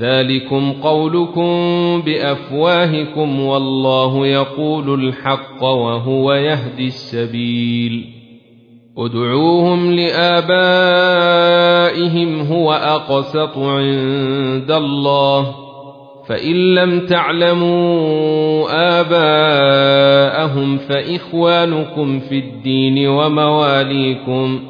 ذلكم قولكم بأفواهكم والله يقول الحق وهو يهدي السبيل. ادعوهم لآبائهم هو أقسط عند الله. فإن لم تعلموا آباءهم فإخوانكم في الدين ومواليكم.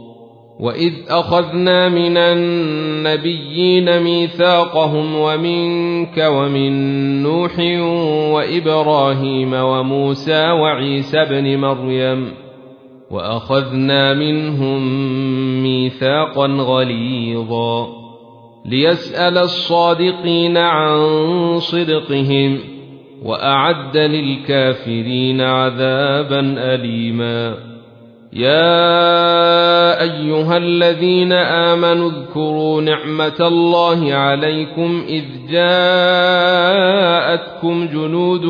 واذ اخذنا من النبيين ميثاقهم ومنك ومن نوح وابراهيم وموسى وعيسى ابن مريم واخذنا منهم ميثاقا غليظا ليسال الصادقين عن صدقهم واعد للكافرين عذابا اليما يا أيها الذين آمنوا اذكروا نعمة الله عليكم إذ جاءتكم جنود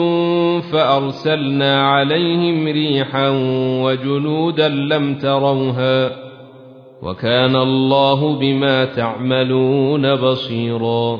فأرسلنا عليهم ريحا وجنودا لم تروها وكان الله بما تعملون بصيرا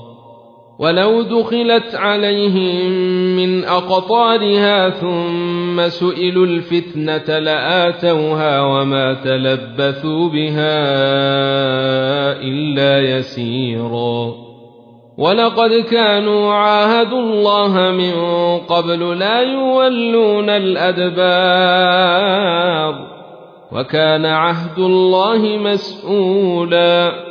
ولو دخلت عليهم من أقطارها ثم سئلوا الفتنة لآتوها وما تلبثوا بها إلا يسيرا. ولقد كانوا عاهدوا الله من قبل لا يولون الأدبار. وكان عهد الله مسؤولا.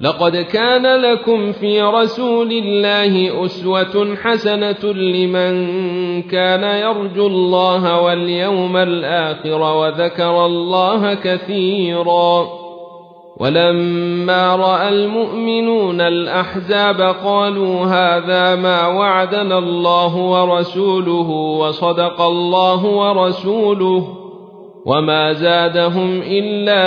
لقد كان لكم في رسول الله أسوة حسنة لمن كان يرجو الله واليوم الآخر وذكر الله كثيرا. ولما رأى المؤمنون الأحزاب قالوا هذا ما وعدنا الله ورسوله وصدق الله ورسوله وما زادهم إلا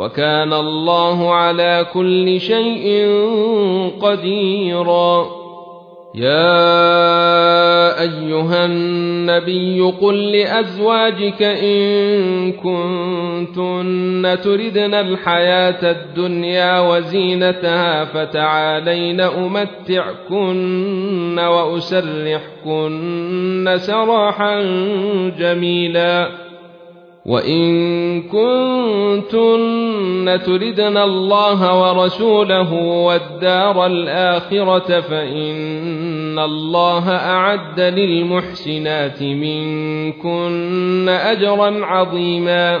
وكان الله على كل شيء قديرا. يا أيها النبي قل لأزواجك إن كنتن تردن الحياة الدنيا وزينتها فتعالين أمتعكن وأسرحكن سراحا جميلا. وان كنتن تردن الله ورسوله والدار الاخره فان الله اعد للمحسنات منكن اجرا عظيما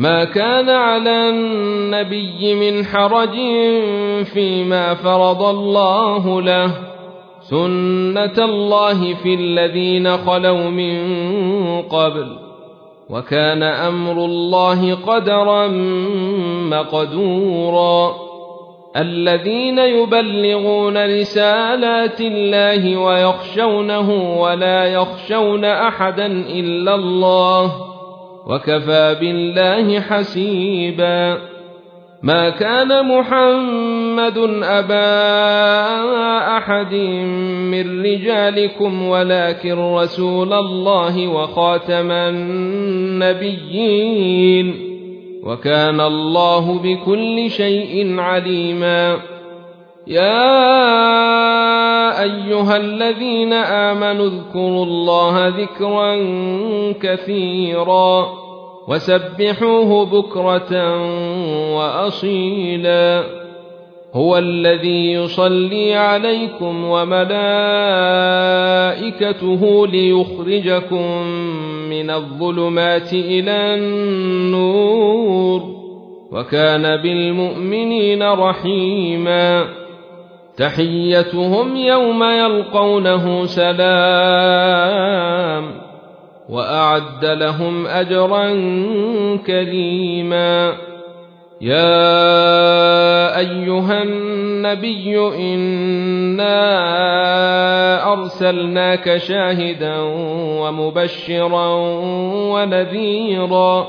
ما كان على النبي من حرج فيما فرض الله له. سنة الله في الذين خلوا من قبل. وكان أمر الله قدرا مقدورا. الذين يبلغون رسالات الله ويخشونه ولا يخشون أحدا إلا الله. وكفى بالله حسيبا. ما كان محمد أبا أحد من رجالكم ولكن رسول الله وخاتم النبيين. وكان الله بكل شيء عليما. يا أيها الذين آمنوا اذكروا الله ذكرا كثيرا وسبحوه بكرة وأصيلا. هو الذي يصلي عليكم وملائكته ليخرجكم من الظلمات إلى النور. وكان بالمؤمنين رحيما. تحيتهم يوم يلقونه سلام وأعد لهم أجرا كريما. يا أيها النبي إنا أرسلناك شاهدا ومبشرا ونذيرا.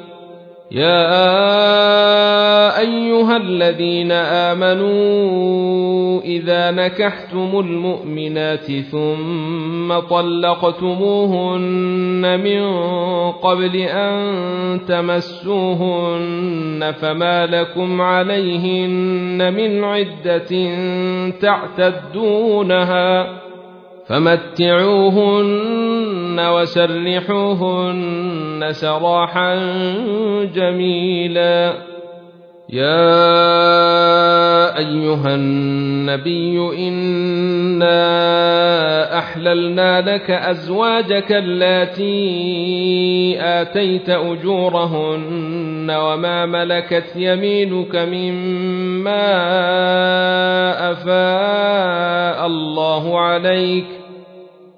يا أيها الذين آمنوا إذا نكحتم المؤمنات ثم طلقتموهن من قبل أن تمسوهن فما لكم عليهن من عدة تعتدونها فمتعوهن وسرحوهن سراحا جميلا. يا أيها النبي إنا أحللنا لك أزواجك اللاتي آتيت أجورهن وما ملكت يمينك مما أفاء الله عليك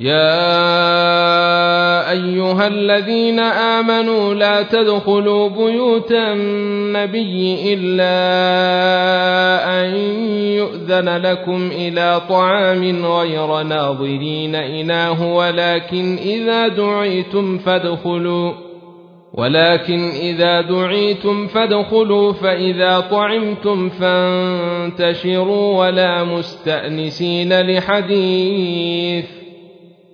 يا ايها الذين امنوا لا تدخلوا بيوت النبي الا ان يؤذن لكم إلى طعام غير ناظرين اناه ولكن اذا دعيتم فادخلوا ولكن اذا دعيتم فادخلوا فاذا طعمتم فانتشروا ولا مستانسين لحديث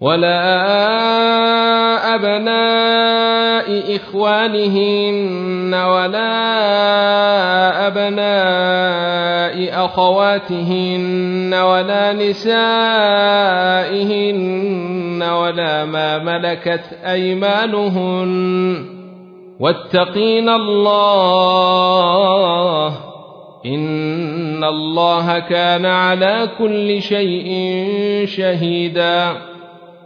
ولا أبناء إخوانهن ولا أبناء أخواتهن ولا نسائهن ولا ما ملكت أيمانهن واتقين الله إن الله كان على كل شيء شهيدا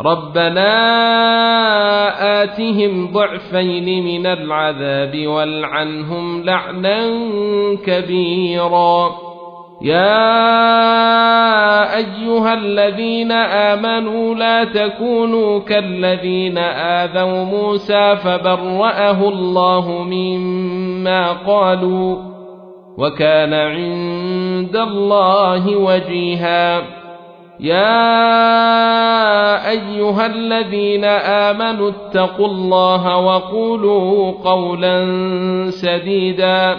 ربنا آتهم ضعفين من العذاب والعنهم لعنا كبيرا يا أيها الذين آمنوا لا تكونوا كالذين آذوا موسى فبرأه الله مما قالوا وكان عند الله وجيها يا ايها الذين امنوا اتقوا الله وقولوا قولا سديدا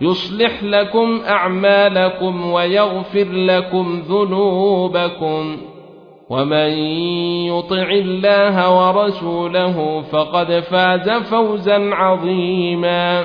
يصلح لكم اعمالكم ويغفر لكم ذنوبكم ومن يطع الله ورسوله فقد فاز فوزا عظيما